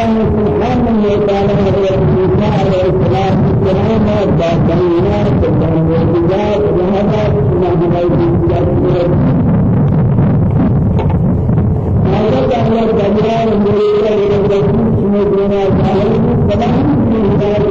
الله سبحانه وتعالى موسى عليه السلام السلام بينات والمعجزات وهذا ما هو هذا كان الجلال المريد إلى الرسول دون الله سلام من الله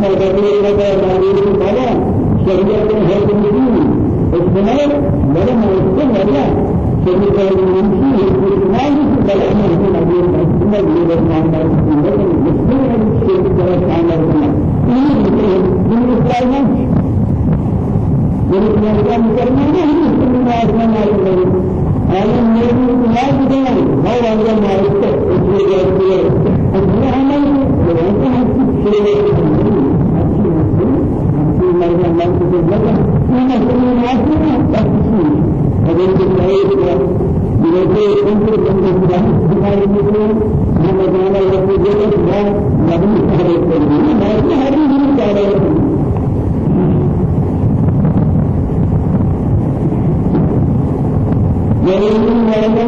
ما تقول لك ما يريد بلا شريعة هل تمشي اسمعنا ولا ما يسمع لا شريعة المنشي ما يسمع بلا ما يسمع ما يريد ما يسمع ما يسمع ما يسمع يريد ما يسمع ما يسمع ما يسمع ما يسمع عالم نبي ما بدنا ما رجع ما يستطيع يستطيع أنه عمل وعنده سلوك مرض الله في الجنة من السماوات والأرض أجل الله بلوكي أنت بند الله سبحانه وتعالى من مجانا يأتي جل ما نبي سبحانه وتعالى ما في هذه من تعالى جل من مجانا يأتي جل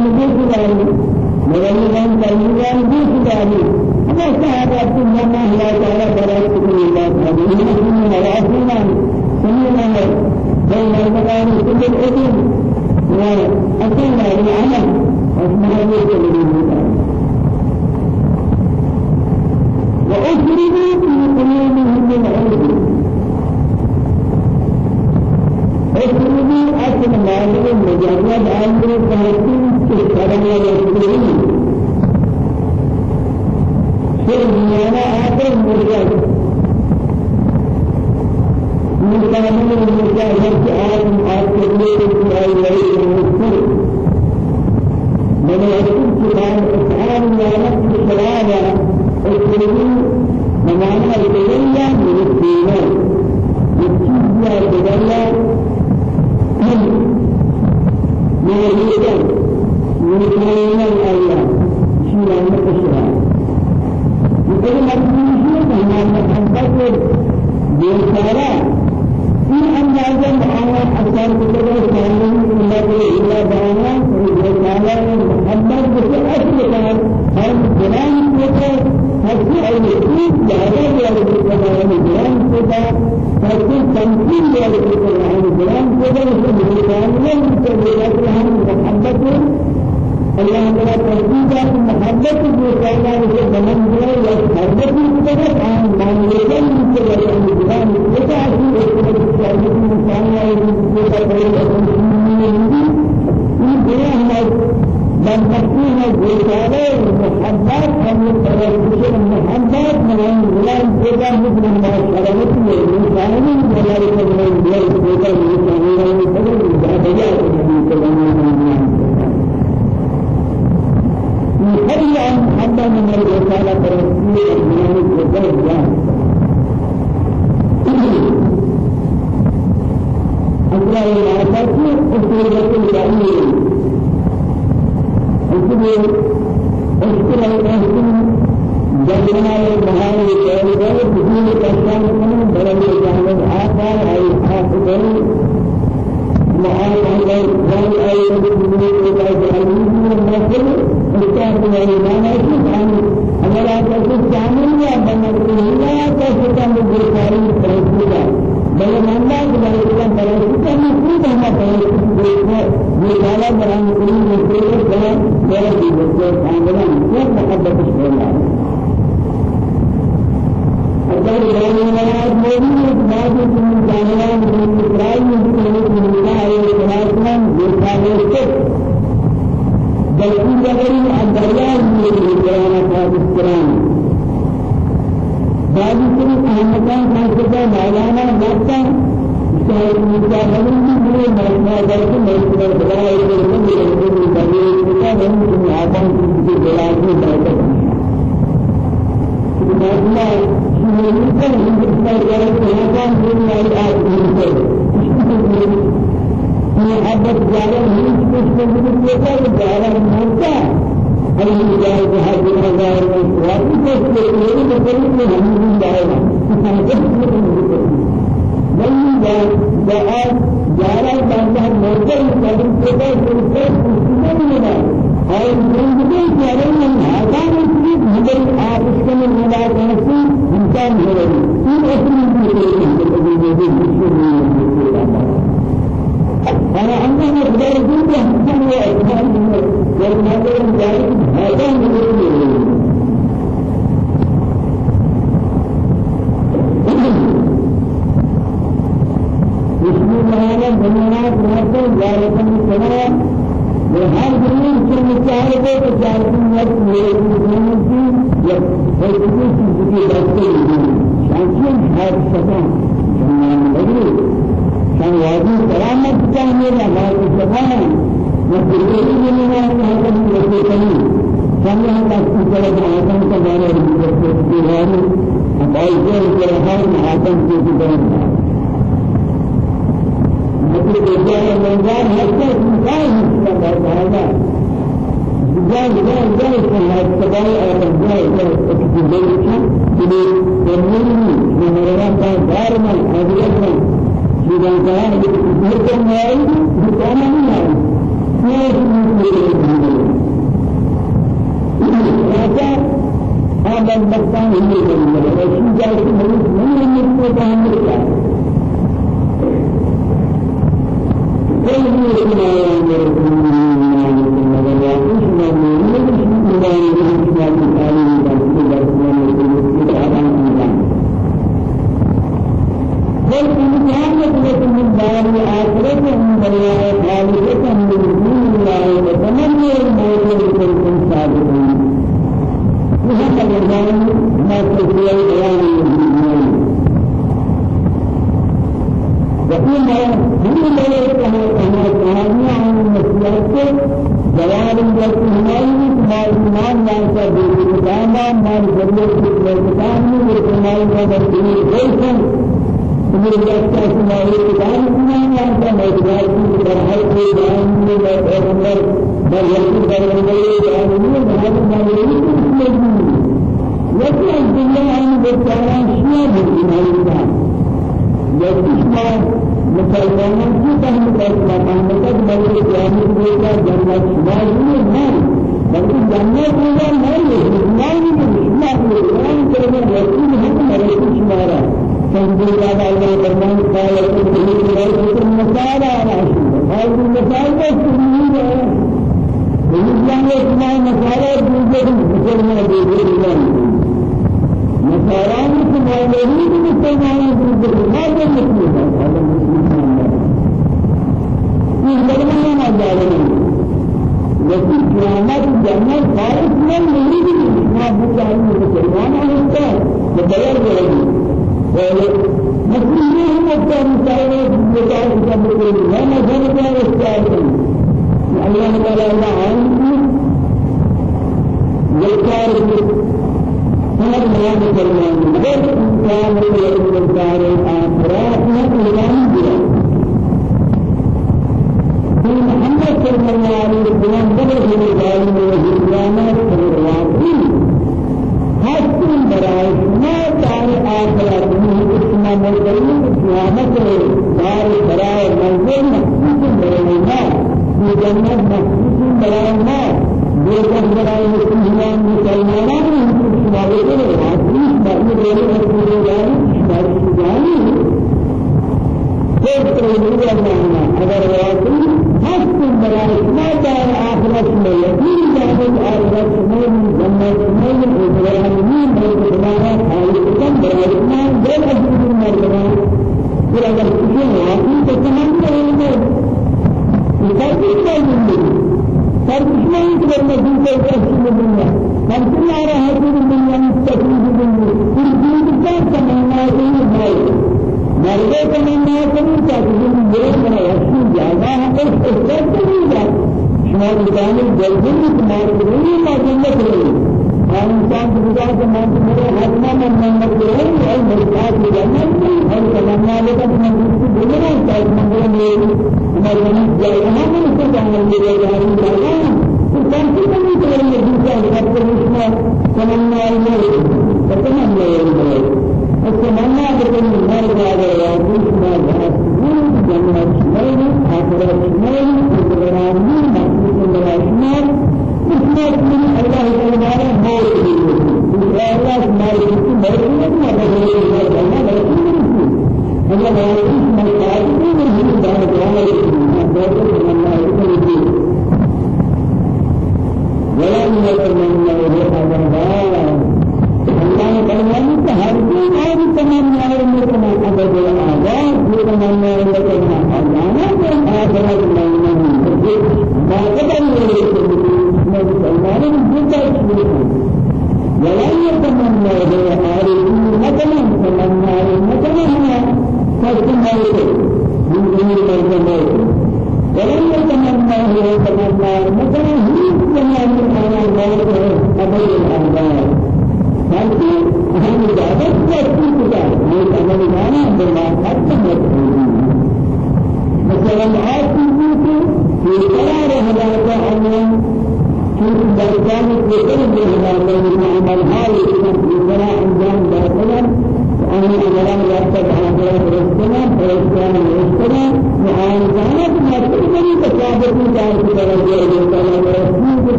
من مجانا يأتي جل الله وأشربوا في قلوبهم من علم أشربوا أصل مالك مجرد أمر فهمتم في الكلام والسلوك في دنيانا آخر مرشد مكامل المشاهد آدم آخر أي ليل المسلم من يكتب إسعاد يا نفس الشرابة الكريم ممانا الدنيا من الدنيا يكتب يا الدنيا من من الهدى من كلمة الأيام شيئا من الشرابة بكل مجموعه من محبت بيسارا في أندازة محمد أسان كتب سامي الله إلى بانا بيسارا محمد بكل أصل كان هم جنان كتب حتى أي شيء جاهز يا رب العالمين جنان كتب حتى تمثيل يا رب العالمين جنان كتب بيسارا من كتب محبت الله تعالى ترتيبات محبت بيسارا في زمن جاي محبت كتب عن مانيكا كتب عن جنان كتب عن كتب إنسان يا رب العالمين من تكون الرسالة محبات هم يتركون محبات من الغلام كذا مثل ما شرعت الإنسان ولا يكون من غير كذا الإنسان ولا يكون من غير يخلي کیا جارا مرتا أي هذه الغزارة وفي كل شيء يقول لك هم جاهد من جاء جارا بانده موجود قدر كذا كذا كذا اور زندگی جارے میں آسان ہے مگر آپ اس کے من ملا کیسے انسان ہو رہی یہ اصلی چیز ہے أنا عندما أقدر أقول أحسن وأحسن والمدر جاري هذا من بنيات مرتب زارة السماء وهر دنيا في مشاهدة تجارة مرت ميري دنيا في يكفي في دستور شانشين هذا السماء شان بدري كان واجب سلامة تعمل على السماء وكل من هذا المسلمين كان هذا السؤال عن تمام المسلمين أبايجر الجهار معاتم في الدنيا مثل الجهار المنزل حتى إنسان يستمر هذا جان جان جان الله تعالى أرجع إلى الدنيا. كي تنمي من مرام دار من أبيات حاضر ہے جیسا کہ یہ تو میں یہ تو نہیں ہے تنزيل هذا القرآن قال إنه لكم مثال على هذا المثال بس تنزيل بالإسلام إسماء مثال بوجود مسلمان بوجود إسلام مثالان مسلمين مسلمان بوجود هذا المسلم هذا المسلم من زمان ما جاءنا لیکن قیامت جنت خالص من نہیں ما بتائی مسلمان ہوتا ہے بدل جائے مسلمين مكان مسلمين مكان مسلمين وما جنبنا مسلمين الله تعالى عنه يكار هذا ما مسلمين بس كان يقول كار آخرات ما كلام جرا محمد صلى الله عليه وسلم بدر من الجاهل من الإسلام من الواقعين مستقيم برائے نہ دار آخرت میں اتنا مدعی قیامت ہے دار برائے منزل مستقيم برائے نہ یہ جنت مستقيم برائے نہ یہ جنت برائے مسلمان مسلمانوں کی سماوے کے واسطے مدعی برائے مستقيم برائے ایک طریقے کا ماننا اگر واقعی ہر چیز بلائے اتنا دار آخرت میں یقین جانب آخرت میں جنت میں ابراہیم میں دوبارہ خالق کم برائے اتنا بے مجبور مردنا پھر اگر کسی واقعی تو تمام کریں گے ترکیب کا زندگی ترکیب نہیں کرنا دوسرے کسی میں دنیا ہم تمہارا حضور دنیا میں تکلیف دیں گے پھر دین کا سمجھنا یہ ہے مرغے کا نام میں کروں چاہیے یہ بڑا اچھی جگہ ہے اس کو سب کو نہیں جاتا شمار مقام جلدی بھی تمہارے ضروری معلوم کرے ہم انسان کی گزار کے مان کے میرے ہاتھ میں میں محنت کرے اور میرے ساتھ لے جانا نہیں اور سمجھنا لے کر میں اس کو بولے گا شاید مندر میں ہمارے من جائے گا میں اس کو جانا لے جائے گا تو کم سے کم نہیں کریں گے دوسرا ہاتھ پر اس میں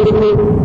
المشرك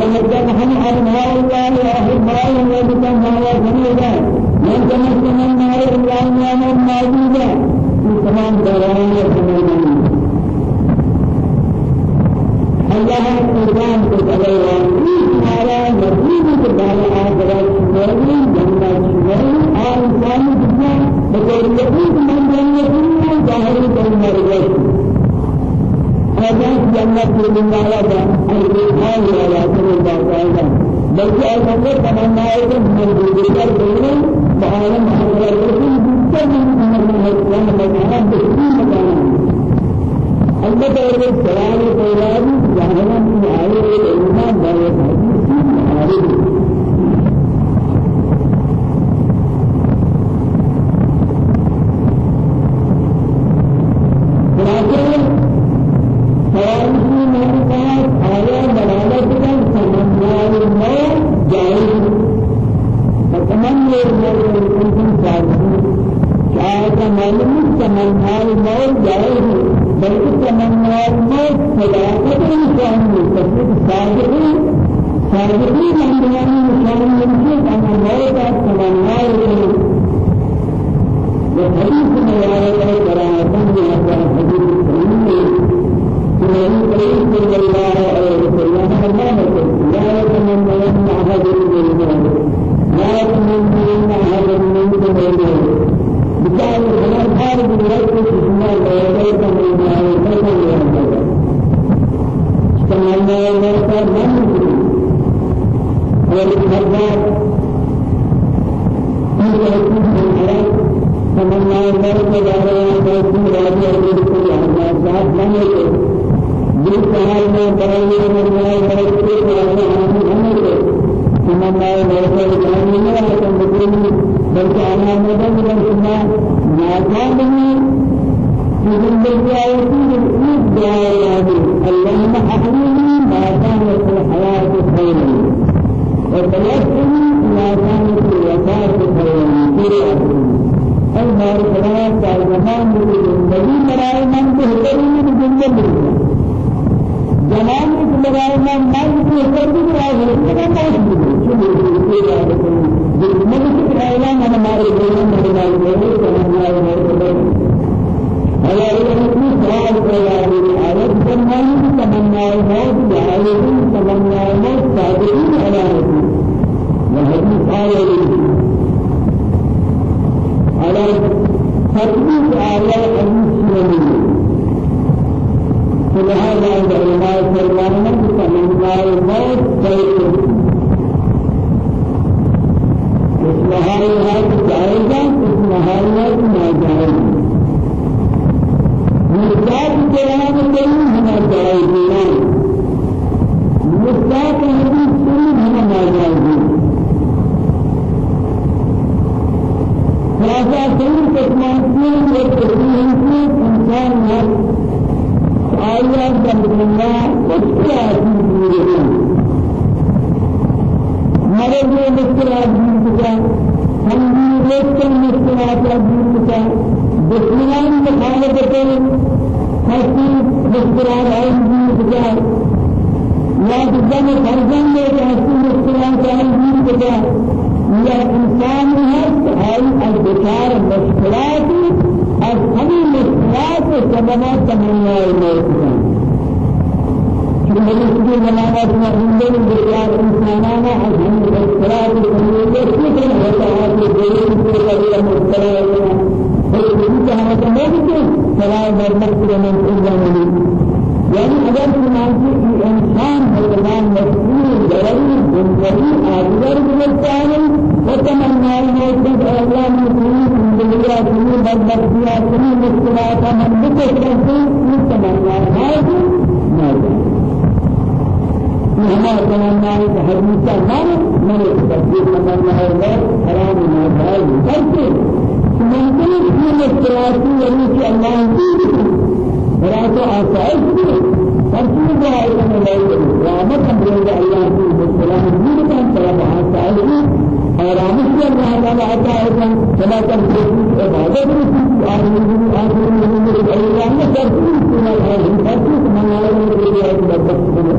لما كان هم على مال الله وأهل مال الله كان مال جميلا من كان من مال الله من مال جميلا تمام دلائل الجميل الله القرآن تبارك على نبيه تبارك على رسوله جميع شيء آل سامي جميع بقول الله من جميع ظاهر الجميل فجاءت جنة من دعوة الإيمان ولا تنزل دعوة بل جاء فقط تمنى أيضا من الجبال بينه وعالم حضر الرسول بالتالي من الإسلام وكان بسيطة أما تقول السلام والسلام جهنم في عائلة الإيمان دعوة الحديث في عائلة اور ہمارے سماج کا زمان زندگی بنائے من بہترین زندگی زمان اس لگائے میں مال کی کر دی رہا ہے اس کا پاس دی میں اس کا اعلان میں ہمارے بیان میں ڈال دیا ہے کہ ہمارے ہمارے اور یہ اتنی سوال کر رہا ہے کہ عرب زمان کی تمنا ہے جہالے کی تمنا ہے صادقین علی ہے وہ حدیث آئے علی تطبیق آیا حدیث نہیں فلهذا عند الله سبحانه فمن لا الموت فيكون اسم حالات جائزة اسم حالات ما جائزة. مصداق الكلام الكريم هنا جائزة. مصداق الحديث الكريم هنا ما جائزة. خلاصة سيد تسمع سيد وتسمع سيد إنسان نفسه. آیا بندگیاں کیا چیز ہیں ہمارے لیے مشکلات دور چکا ہم بھی دیکھتے ہیں مشکلات دور چکا دشمنان مخالف کے ہستی مشکلات آئی دور چکا یا دنیا میں فرزند ہے کہ ہستی مشکلات آئی دور الله سبحانه تمنى الموت شمالي سبي منامات ما عندنا بالله إنساننا عزم الإسراء بالسمية كيفنا وتعالى بالدين كيفنا مستراء فلذلك هذا تمامك سراء برمك من إنسانه يعني أجل سمعتي إنسان هذا مسؤول ضروري بالضروري آخر بالإنسان وتمنى أن يكون الله مسلم من بلاد من بلاد من مستوى من بلاد من تمنى هذا مهما تمنى بحديث الله من بلاد تمنى الله حرام من بلاد كذب ممكن من مستوى يعني الله يجيب وراته أساس فرسول الله صلى الله عليه وسلم رحمة الله عليه وسلم من كان سلام عليه آرامش میں اللہ تعالیٰ عطا ہوتا ہے سلا کر جیسی عبادت رسی آدمی کی آدمی نے میرے اللہ نے کرتی سنا ہے ان کا کس منایا میں میرے آج برکت سنا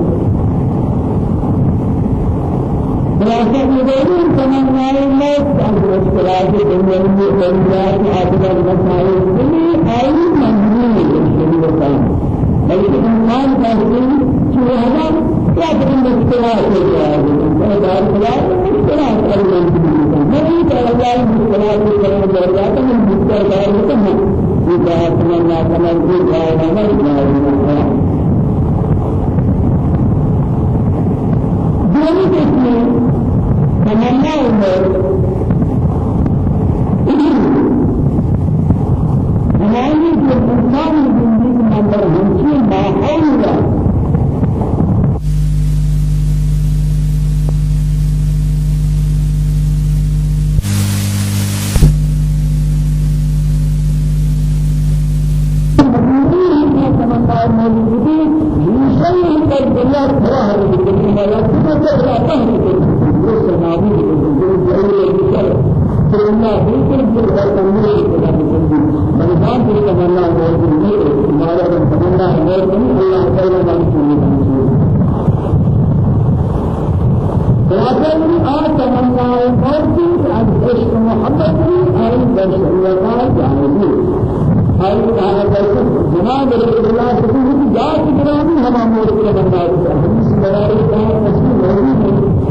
خلاصہ یہ ضرور سمجھنا ہے میں اس خلاص کے دنیا میں ضروریات آدمی مسائل کے لیے آئی منظور ہے شریعت کا لیکن انسان کا هذا يعتبر من اختلاف الجهاد هذا اختلاف اختلاف الجهاد ما يقال الله. اختلاف الجهاد هذا من اختلاف الجهاد إذا أتمنى أتمنى الجهاد ما يقال فإننا بيكل في التنمية ميدان في تمنا موجود ما لا تمنا موجود الله تعالى ما لكن آن تمنا موجود عن عشق محبت أي بشريات جاهزين أي هذا جناب رسول الله صلى الله عليه وسلم جاءت جنابي هم أمور بندہ ہے حدیث بڑائی کا مسئلہ موجود ہے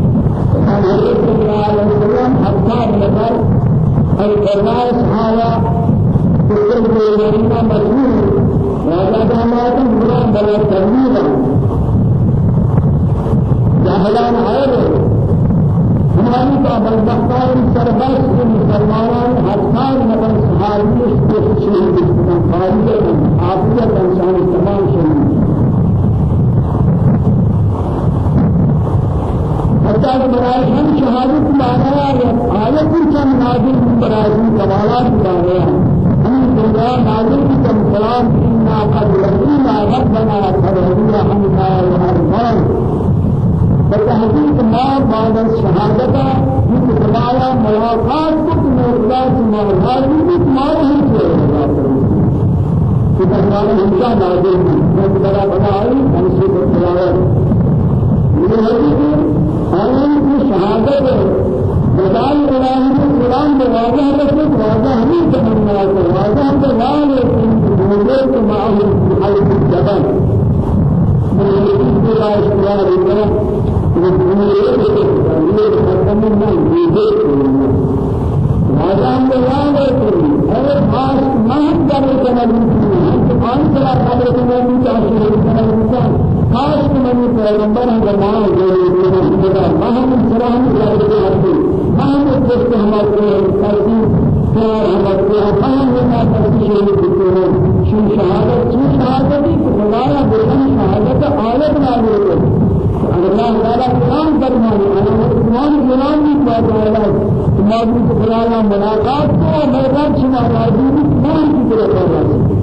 حضرت صلی اللہ علیہ وسلم حتى نظر أي فرمائے صحابہ کفر کے لینا مجبور راجہ دامات مراد بلا تنویرا جاہلان آئے ہماری کا بدبختان سربست کے مسلمانان ہزار نفر صحابی اس کو شہید استعمال خارج عافیت انسان تمام شہید حتى برای ہم شہادت مانا ہے آیت چند نازل برای کمالات مانا ہے ہم دنیا نازل کی کم کلام أنا قد لقینا ربنا فرحنا حمدا وحرمان بتحقيق ما بعد الشهادة يتبعها ملاقات كل موجودات مرحال ما هي إذا كان إنسان نازل من بلا بنائي منسوب التلاوة لهذه آيات الشهادة بدال إلهي القرآن بواجه رسول واجه بلال يكون معه في حيث الجبل من الله سبحانه راجان بیان ہے کرنے کے لیے آن سلا قدر کے لیے چاہیے کہ خاص من پیغمبر زمان جو ہے مہم سلام کے لیے مہم کو ہمارے کرتی اور ہمارے ہم نے تشریح کی ہے شہادت شہادت کی خدایا بیان شہادت عالم نازل ہے الله تعالى قرآن فرمائے قرآن قرآن بھی پڑھ رہا ہے تمہاری خدایا ملاقات کو میدان شما راضی کی طرف ہے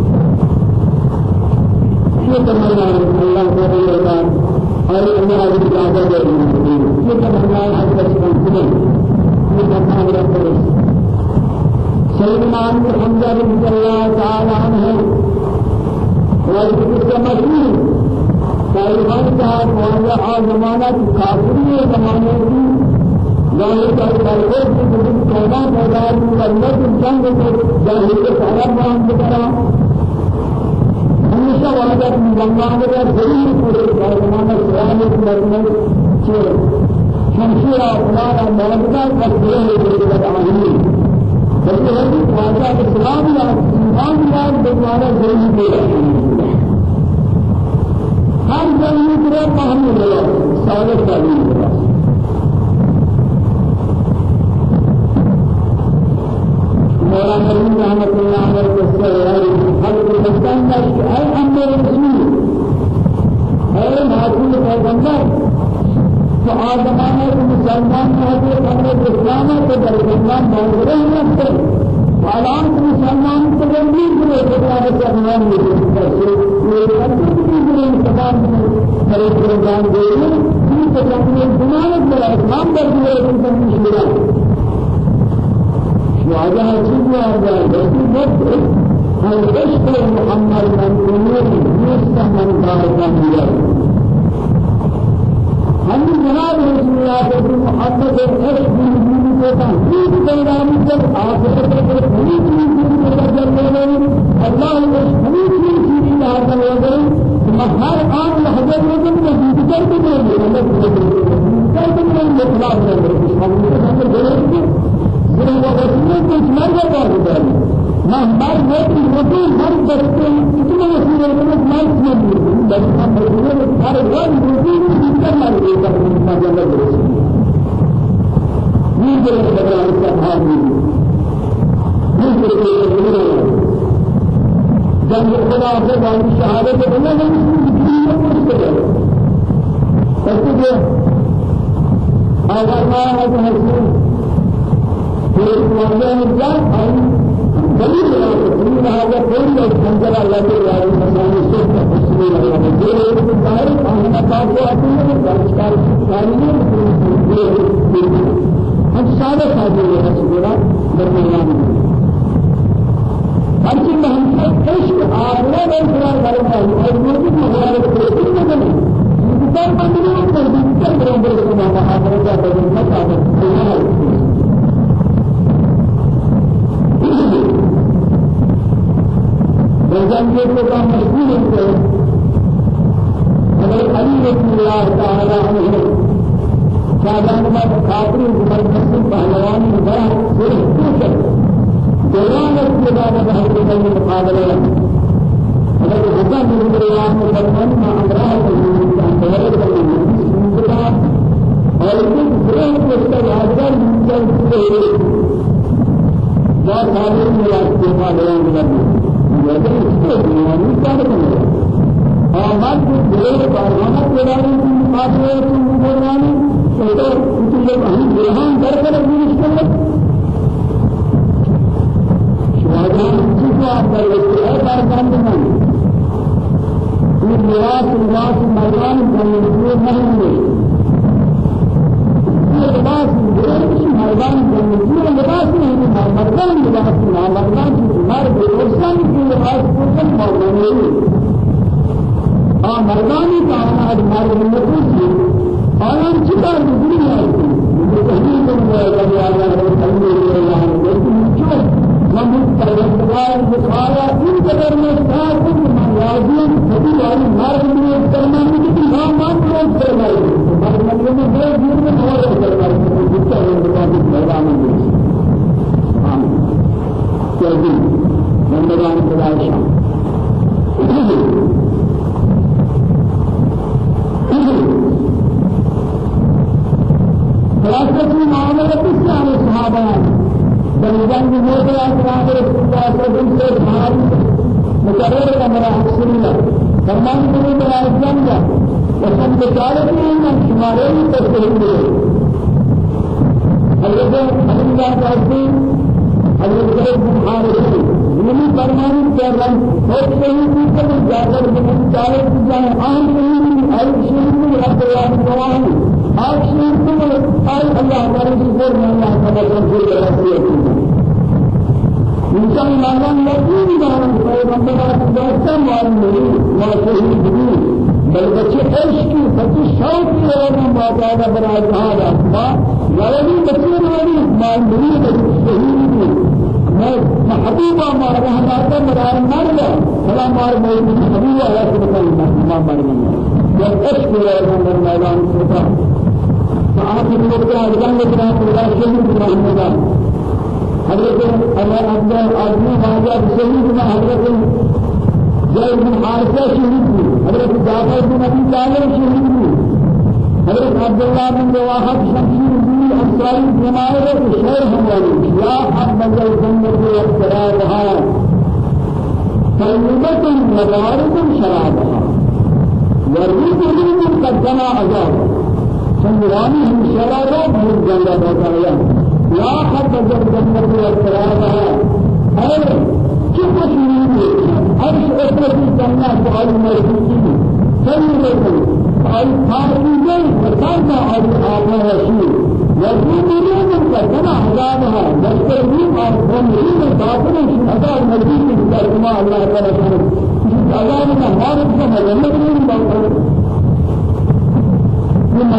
یہ تمنا اللہ تعالی کا اور اللہ کی اجازت ہے یہ تمنا حضرت کو یہ تمنا رب قوما پیدا ہوئی اللہ کی جنگ کو ظاہر کے سارا مان کرا ہمیشہ واجب زمانہ کا ضرور پورے زمانہ سلام کی مرمت چھے شمشیر اپنا موجودہ کرتے ہیں جو بدعانی بلکہ ہے کہ واجب اسلام یا ایمان یا دوبارہ ضرور دے ہر زمین کو فهم ملا سالک تعلیم وسلم حسن کا اے أمر رسول اے معصوم پیغمبر تو آزمانے کے مسلمان حضرت حضرت اسلام کو در اسلام موجود ہیں الان مسلمان کو تبلیغ کرے تو آپ کا نام نہیں من تمام فريق رمضان دوري في تجمع زمانة بلا إسلام بردي من تمام شباب وهذا شيء هذا بس بس هل عشق محمد من أمور يستمن بارك الله هم جناب رسول الله صلى الله عليه وسلم عشق من کو تحقیق کرنا جب آخرت اللہ الإخلاص من مرة بعد ما هر وقت الرسول هر بسته إتنا رسول الله ما يسمع بس هم رسول هر ما يذكر ما جل الرسول من جل الله سبحانه من جل الله جنگ خدا سے باقی شہادت بنا نہیں مشکل ہے کہ اگر میں ہے حسین پھر واجہ میں جا آئی دلیل ہے کہ دین ہے کوئی نہیں سمجھا اللہ کے یار مسائل سے تفصیل ہے جو ایک ظاہر ہم کا کو اپنے درشکار سامنے ہم سارے حاضر ہیں سورا درمیان ہر چیز میں ہم سے عشق آگے میں قرار کرتا ہوں اور مرد مغرب کو نہیں نہیں پر بندے پر بندے پر بندے کو ماں پر کا بندہ تھا انسان کے تو کام مجبور ہوتے ہیں اگر علی رضی اللہ تعالی عنہ شاہجہان کا خاطر زبردست پہلوان بڑا صرف پوچھے دوران اس کے بعد ہر کے مقابلے اگر حسن رضی اللہ عنہ فرمان میں امراض اور اس گرین کو استاد حاضر مجھے سے اور حاضر ملاقات کے بعد بیان ویسے اس کو ایمانی کر دیں آمد کو دلے پروانہ پیرانے کی مقابلے کی مقررانی تو کچھ لوگ ہم گرہان کر کر اپنی مشکل شہادان کسی کو آپ کر لیتے ہر بار کام دیں یہ میراث میراث مردان کرنے کے لیے نہیں ہوئے لباس غير مردان جنتی لباس نہیں ہے مردان لباس نہ مردان کی مرد انسان کی لباس کو کم مردان نہیں آ مردانی کا ہمارا مرد مخصوص ہے اور ہم چتا دنیا ہے کہیں تم نے کبھی آیا ہے کبھی اللہ نے کیوں ہم پروردگار بخارا ان قدر میں تھا کہ ہم راضی نبی علی مرد نے فرمایا کہ ہم مان لو فرمائے فرمان کرنے والا اسلام کا وسم بچارے کی ان شمارے کی تصدیق ہے حضرت اللہ کا حضرت بخاری نمی فرمانی کر رہا اور صحیح کی کر جاگر بن چاہے کہ جائے عام نہیں ہے شیخ کو رب اللہ گواہی آج شیخ کو آج اللہ ہمارے سے میں اللہ تعالی کا ذکر کرتے ہیں انسان مانن یقین دارن پیغمبر دوستان معلوم نہیں ما شهید بھی بلکہ عشق کی سچی شوق کی اور باقاعدہ بنا رہا ہے۔ ما ولدی بچے والی معلوم نہیں شہید بھی محبوبا ما رحمتا مرار مرلا فلا مار موجود محبوبا يا سبحان الله ما مرنا يا عشق يا من الميدان سبحان فآخر وقت أجل الله تعالى شهيد إبراهيم الله حضرت الله عبد آدمی واجہ شهيد ما حضرت زيد بن حارثة شهيد حضرت جعفر بن أبي طالب شهيد حضرت عبد الله بن رواحة شمشير بن أنصاري جماعة الشهر حمالي يا حبذا الجنة واقترابها طيبة مبارك شرابها ورد من قدم عذاب سنواني هم شرابا من جنة بطايا يا حبذا الجنة واقترابها أي كيف تشيرين أرش أسرة الجنة وعلى مرسيكي سيدة أي خارجين فكان أبي آبا رسول يقولون كما عذابها يسترون أمرين باطل عذاب مجيد كما الله تعالى عذابنا خارج كما يمكن باطل مما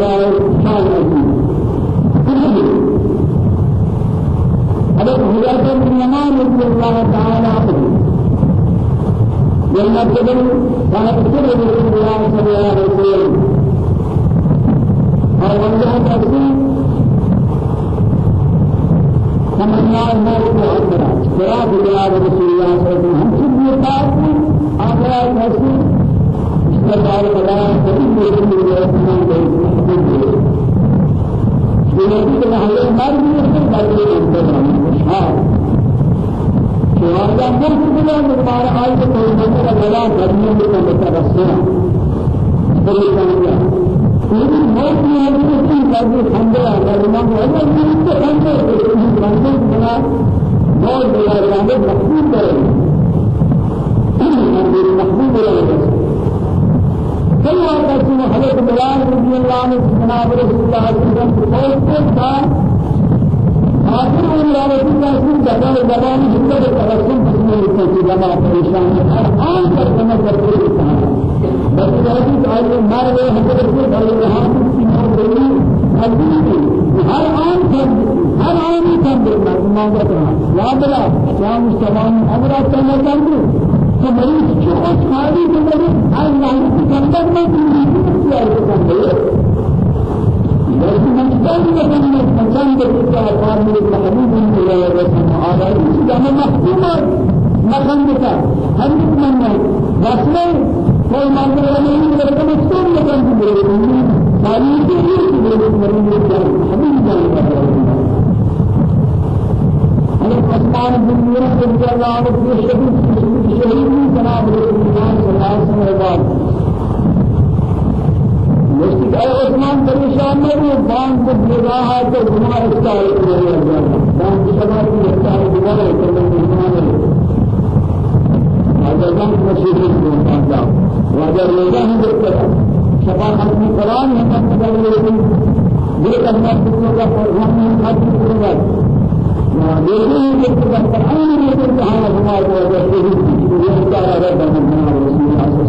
لا شان عزيز هذا هداية الإمام رضي الله تعالى عنه والمسجد كانت سر رسول الله صلى الله عليه وسلم اور وجہ تفسیر سمجھنا ہے کہ اندرا کرا دیا رسول الله صلى الله عليه وسلم ہم سب یہ بات آگرا تفسیر اس کا بار بڑا کبھی رسول الله صلى الله عليه وسلم یہ کہ ہمارے مرد میں سے بدلے ہیں شهادة مرت بلا آية كلمة بلا غنية من مترسمة بالكامل لیکن موت میں کہ اس کی قدر خندہ ہے امام کہ اس کے کہ اس خندہ بنا موت بلا جانب مقبول کرے محبوب بلا كل واحد من حضرت بلال رضي الله عنه جناب رسول الله صلى الله عليه وسلم آخر عمر رسول الله صلى الله عليه وسلم زمان جنة الرسول بسم الله في جماعة پریشان الآن تک سمجھ کرتے ہیں بس ذلك آئے مار گئے حضرت سے بھائی رہا کی نام بولی حدیث ہر آن کم ہر آن کم دینا مانگا کرنا یاد رہا کیا مستمان امرا کرنا چاہتے تو مریض جو اس خالی کے میرے اللہ کی جنت میں زندگی کیا ہے لكن مجدد مثلا مكان بيتا قام بالمحبوب من الله رسول على إسلام مكان بيتا هم من رسول کوئی مانگنے نہیں لگتا مستور مکان کی بولے مالی کی بھی بولے مرنے کی حبیب جان حضرت عثمان بن نور رضی اللہ عنہ کے شہید شہید جناب رسول اللہ صلی اللہ علیہ وسلم مشتق اے عثمان پریشان نہ ہو بان کو نگاہ ہے تو گناہ استعمال کر رہا ہے بان کی سزا کی استعمال گناہ ہے تو گناہ ہے اگر ہم مشہور ہیں تو واجب روزہ ہے جو شفاعت کی قرآن ہے ہم کر رہے ہیں یہ کرنا کتنے کا پروگرام ہے ہر چیز کا دیکھیں کہ قرآن میں جو کہا ہمارا جو ہے یہ کہا ہے رسول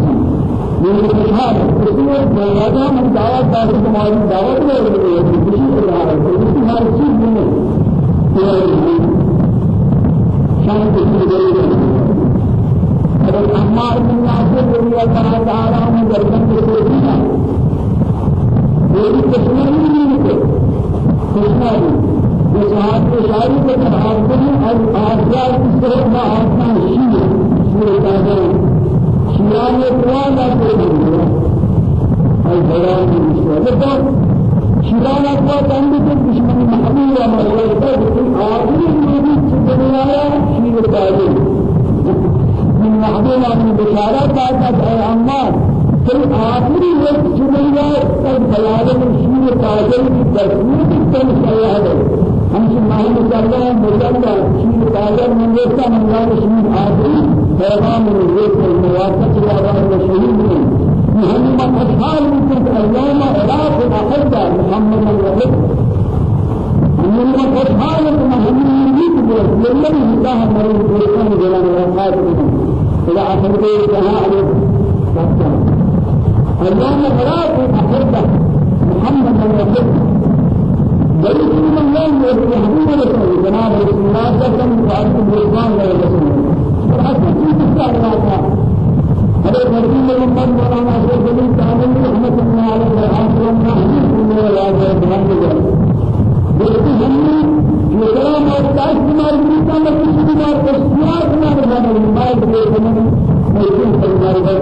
علیہ وسلم من بلغة من دعوت لے رہے ہیں کسی کو رہا ہے تو اس کی ہر چیز نہیں شان کو دے رہے اگر عمار بن ناصر تعالی عنہ گردن کے سوچی ہے یہ کشمیری نہیں ہے کشمیری جو صحابہ کے شاعری کے کی طرف نہ آسان شیئے سورة شیعان اقوام آتے ہیں اور بیان کی مشکل شیعان اقوام تنگی کے دشمن محبوب مرغوبہ لیکن آخری نبی دنیا شیع داری من محبوب من بشارت آتا ہے عمار پھر آخری وقت دنیا تک بیان شیع تاجر کی تصویر کی تن صلاح ہے ہم سے ماہی کر رہے ہیں مجھے شیع تاجر من وقتا من شیع آخری پیغام الرزق المواقف الأعراض والشهيد مهم أشعار من اليوم علاق أحد محمد الرزق مهم أشعار مهم يريد الذي الله مريض بلسان جلال الأوقات إلى آخر ذلك عليه اليوم علاق أحد محمد الرزق بل من يرحمه رسول جناب رسول الله صلى الله عليه وسلم وعلى رسول الله هذا مرضي من من مولانا شيخ بن كامل رحمة الله عليه وآخر ما حديث من الله سبحانه وتعالى بلکہ ہم نے یہ کلام اور تاج بیمار کی کام کی بیمار کو سیاہ بنا رہا ہے بیمار کے زمانے میں یہ بیمار ہے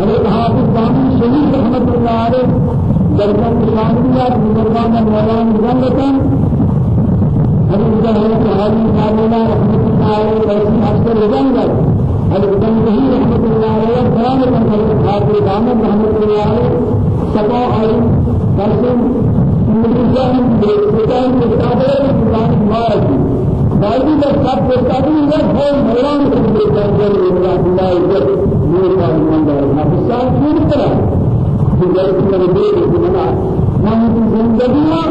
حضرت حافظ بانی شہید رحمت اللہ علیہ درجہ شاملیات مسلمان مولانا جنگتن حضرت حضرت حالی کاملہ رحمت علیہ وسلم اکثر جنگت حضرت تنبہی رحمت اللہ علیہ کرنے حضرت حافظ دامن رحمت اللہ علیہ سبا علی قسم مجھان بیتان کے کتابے کے کتاب مبارک باقی کا سب کو تابعی ہے مولانا کو بیتان کے اللہ اللہ عزت مانگا ہے حافظ صاحب پوری طرح جیسے میرے بیٹے کو منا من زندگیاں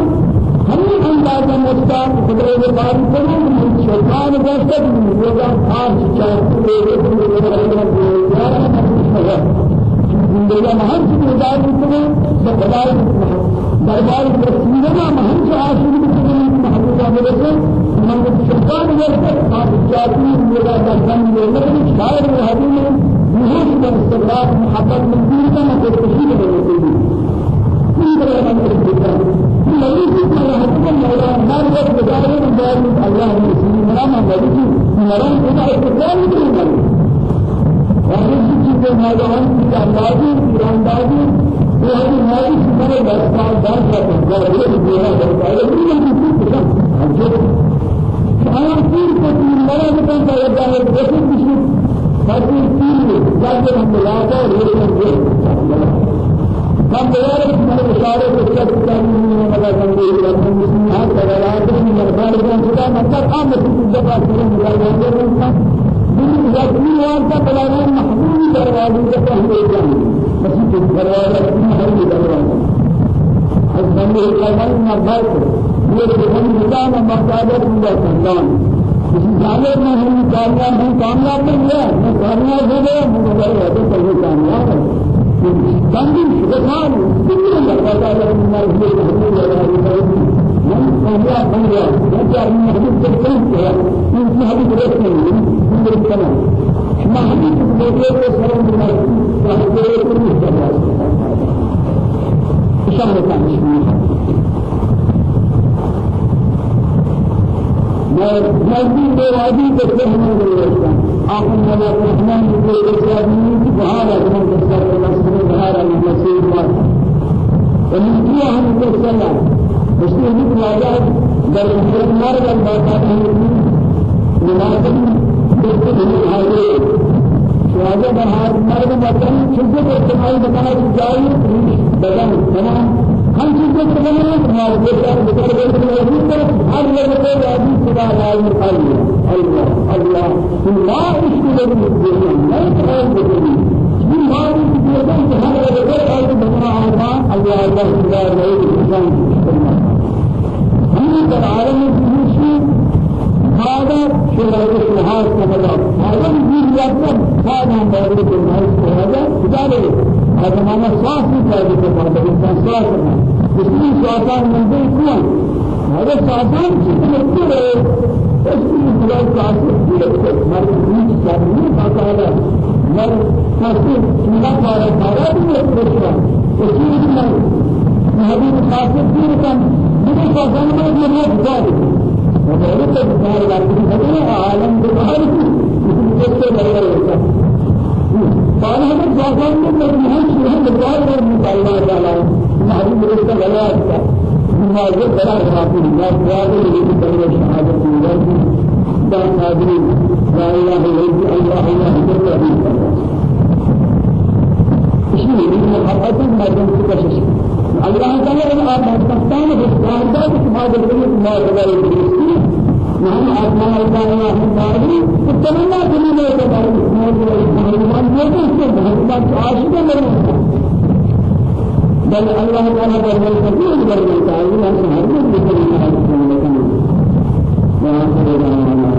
ہمیں اندازہ مستان خدای کے بارے میں شیطان واسطے لوگا خاص چاہتے ہیں کہ وہ رہنا ہے زندگی مہان سے خدای کو سب خدای دربار میں سیدھا مہان سے عاشق کو محبوبہ میں سے من شیطان واسطے خاص چاہتے ہیں دشمن میں لیکن شاعر حدیث میں یہ ہے استقرار محبت من کا نہ کوئی کی رحمت مولا ہر وقت بجائے بجائے اللہ نے سنی مرام مریض مرام خدا استقبال نہیں کرتا اور اس چیز کے نوجوان کی اندازی کی اندازی وہ ہے مریض میرے دس سال دس سال کا یہ بھی ہے بتا ہے یہ بھی کچھ ہم جو آیا پیر کو تین مرا بتا ہے جا ہے جیسے کچھ باقی تین جاتے ہم لاتا اور یہ كم بيارك من الإشارة بسيط التعليم ولا تنبيه لكم مسلمات ولا تنبيه مرفان كان كذا مطلب عام في الدفع كلهم لا يجوز دل يقين وانت بلانا محبوب دروازه کا پہلے جان مسجد دروازہ محبوب دروازہ حسن القلم مرضات یہ ہم نظام مقصد پورا کرنا کسی جانب میں ہم کامیاب ہیں کامیاب نہیں ہے میں کامیاب ہو گیا مجھے لگا ہے کامیاب ہے بندی شبهان كل قال من مرضي من كامیاب بن گیا میں چاہیے محبوب سے کہیں کیا ان کی حدیث رکھ نہیں من الكلام ما حديث بيته سلام الله عليه وسلم إشارة كان نزدیک به وادی کے سہنے میں آپ نے اللہ الرحمن کے اسلامی کی بہار ہے من دستار اللہ بہار ہے مسجد ما ومن هم تسلى مسلم راجع در المر در باطن مناسب بالکل حاضر شواجه بهار مرد وطن چیزیں استعمال بتانا جائے بدن تمام ہم چیزیں کرنے ہیں ہمارے بیٹا بکر ہے ہر لوگ کو راضی خدا راضی اللہ الله الله ما اشتغل بالدنيا ما اشتغل بالدنيا من ما اشتغل بالدنيا هذا غير هذا بمعنى الله الله الله الله لا يشان من العالم الدنيا هذا شغل الشهاد كما هذا الدين يقول هذا ما يريد الناس هذا هذا هذا ما نصاص في هذا الإنسان صاص بسم الله من الرحيم هذا صاص في كل بلاد کافر دیگر مرد هیچ سرمی نداره مرد کافر نداره داره دیگر کشور اصیل مرد مهدی کافر دیر کن دیگر کسان مرد مرد داره و داره کشور وقتی داره عالم داره کسی کسی داره بعد هم جاگان مرد مهندس مرد داره مرد داره مرد داره مرد داره هذا جاهل من المهم شيء هذا الجاهل من الله تعالى ہماری مرد کا بلا ہے ہمارے بڑا راضی ہے راضی ہے کہ بڑے شہادت کی راضی دا قادری لا الہ الا اللہ اللہ اللہ اسی لیے محبت مردوں کی کوشش اللہ تعالی نے آپ پاکستان میں قاعدہ کے بعد میں تمہارے بارے میں نحن آسمان الله هم داري تمنا تمنا تبارك الله مسلمان جو ہے محبت عاشق ہے بل الله تعالى برمي كثير برمي تعالى أن هذه الكلمة وآخر دعوانا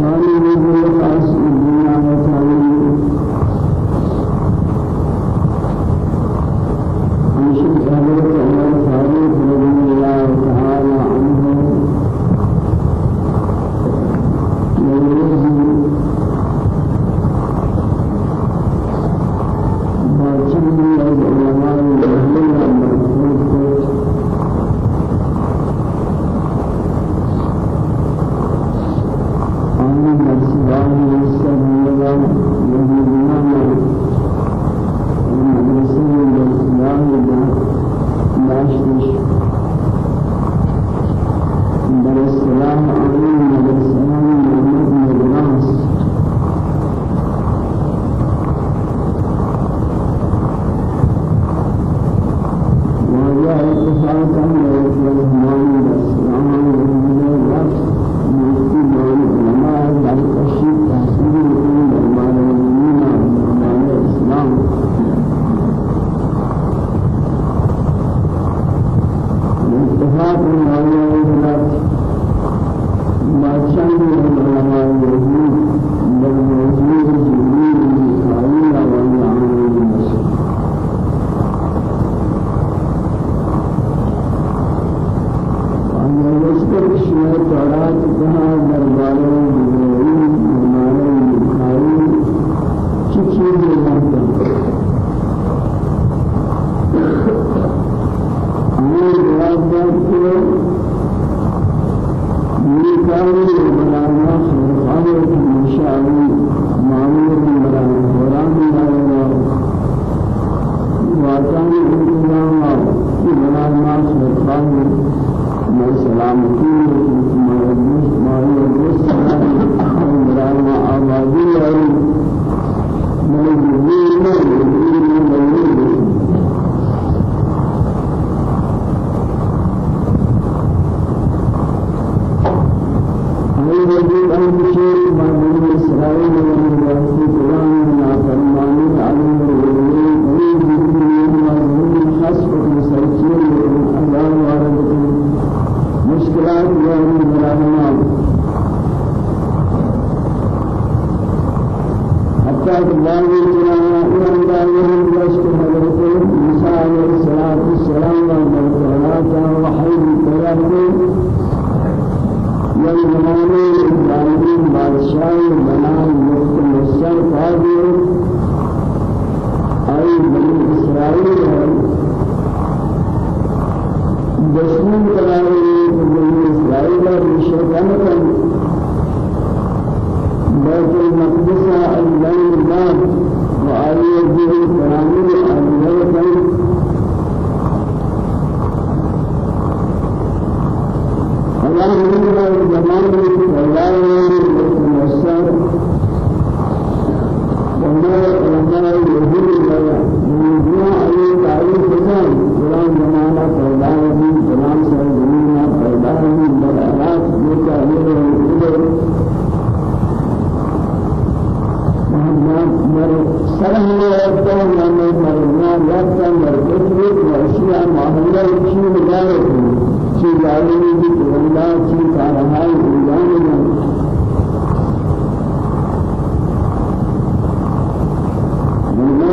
شامل العالمين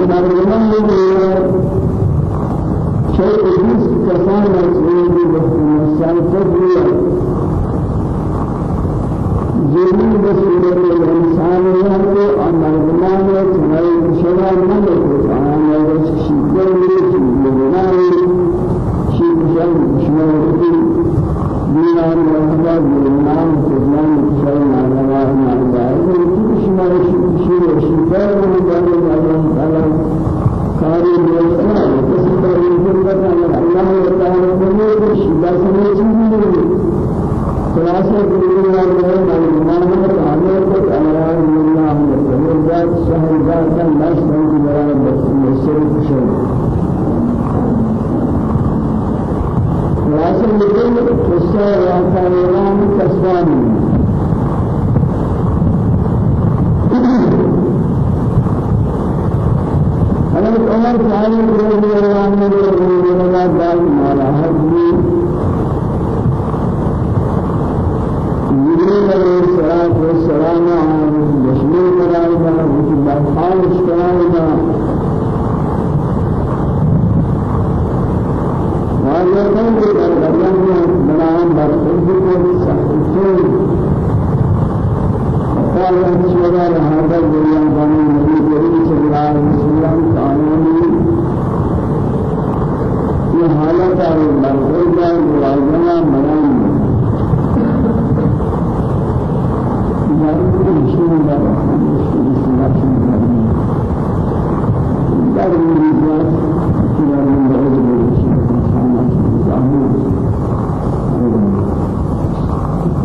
مريم الذين شيء جزء كسانة سيدي بسم الشمس جميل بسم الله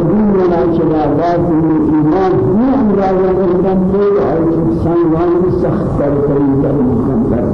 دین میں چلا بات میں ایمان ہی انداز کردم تو اور سنگان کی سخت کر کر کر